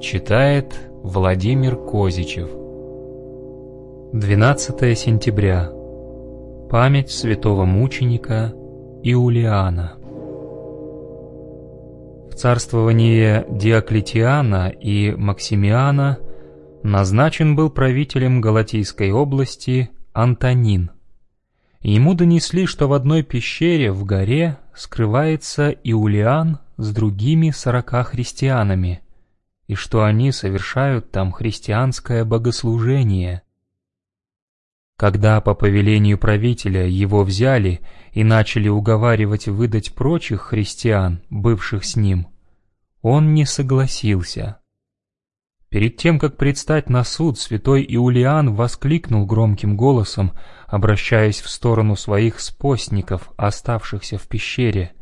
Читает Владимир Козичев 12 сентября. Память святого мученика Иулиана В царствование Диоклетиана и Максимиана назначен был правителем Галатийской области Антонин. Ему донесли, что в одной пещере в горе скрывается Иулиан с другими сорока христианами, и что они совершают там христианское богослужение. Когда по повелению правителя его взяли и начали уговаривать выдать прочих христиан, бывших с ним, он не согласился. Перед тем, как предстать на суд, святой Иулиан воскликнул громким голосом, обращаясь в сторону своих спостников, оставшихся в пещере.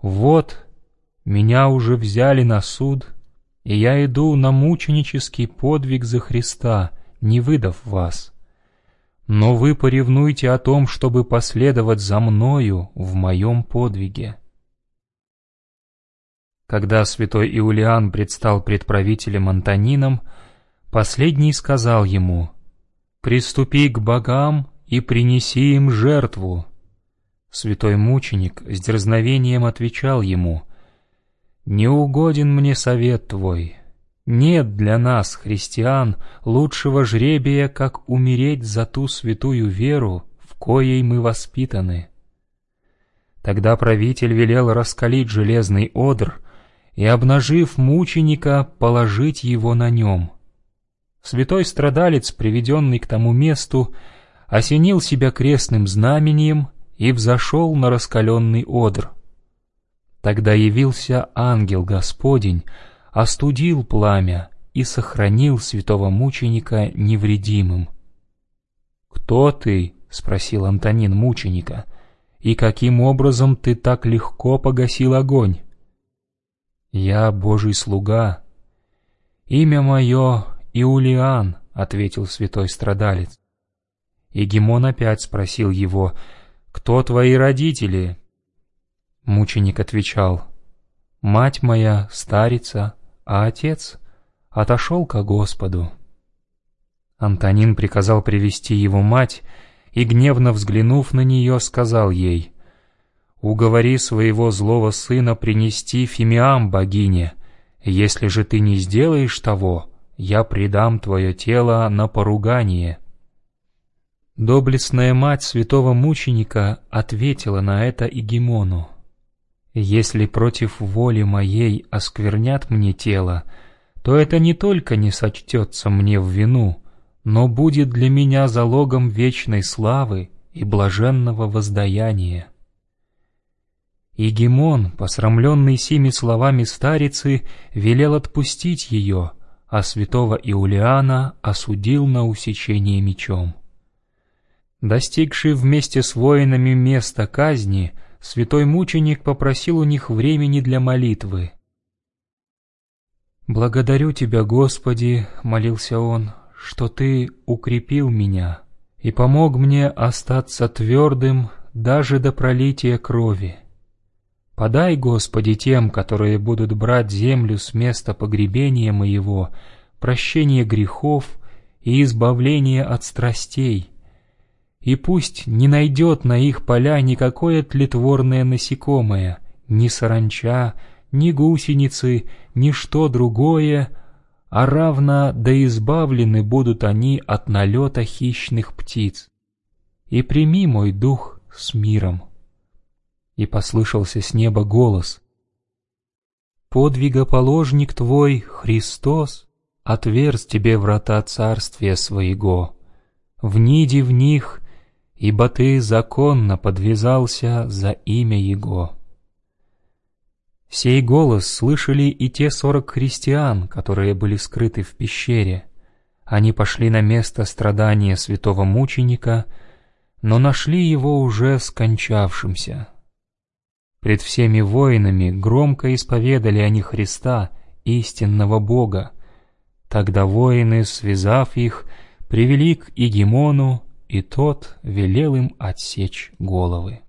«Вот, меня уже взяли на суд, и я иду на мученический подвиг за Христа, не выдав вас. Но вы поревнуйте о том, чтобы последовать за мною в моем подвиге». Когда святой Иулиан предстал пред правителем Антонином, последний сказал ему, «Приступи к богам и принеси им жертву». Святой мученик с дерзновением отвечал ему, «Не угоден мне совет твой. Нет для нас, христиан, лучшего жребия, как умереть за ту святую веру, в коей мы воспитаны». Тогда правитель велел раскалить железный одр и, обнажив мученика, положить его на нем. Святой страдалец, приведенный к тому месту, осенил себя крестным знамением и взошел на раскаленный одр. Тогда явился ангел Господень, остудил пламя и сохранил святого мученика невредимым. «Кто ты?» — спросил Антонин мученика. «И каким образом ты так легко погасил огонь?» «Я Божий слуга. Имя мое Иулиан», — ответил святой страдалец. Егемон опять спросил его, «Кто твои родители?» Мученик отвечал, «Мать моя старица, а отец отошел ко Господу». Антонин приказал привести его мать и, гневно взглянув на нее, сказал ей, Уговори своего злого сына принести фимиам богине. Если же ты не сделаешь того, я предам твое тело на поругание». Доблестная мать святого мученика ответила на это Игимону. «Если против воли моей осквернят мне тело, то это не только не сочтется мне в вину, но будет для меня залогом вечной славы и блаженного воздаяния». И Гимон, посрамленный сими словами старицы, велел отпустить ее, а святого Иулиана осудил на усечение мечом. Достигший вместе с воинами места казни, святой мученик попросил у них времени для молитвы. «Благодарю Тебя, Господи», — молился он, — «что Ты укрепил меня и помог мне остаться твердым даже до пролития крови». Подай, Господи, тем, которые будут брать землю с места погребения моего, прощение грехов и избавление от страстей. И пусть не найдет на их поля никакое тлетворное насекомое, ни саранча, ни гусеницы, ни что другое, а равно да избавлены будут они от налета хищных птиц. И прими мой дух с миром и послышался с неба голос. «Подвигоположник твой, Христос, отверз тебе врата царствия своего. Вниди в них, ибо ты законно подвязался за имя Его». Сей голос слышали и те сорок христиан, которые были скрыты в пещере. Они пошли на место страдания святого мученика, но нашли его уже скончавшимся. Пред всеми воинами громко исповедали они Христа, истинного Бога. Тогда воины, связав их, привели к Игимону, и тот велел им отсечь головы.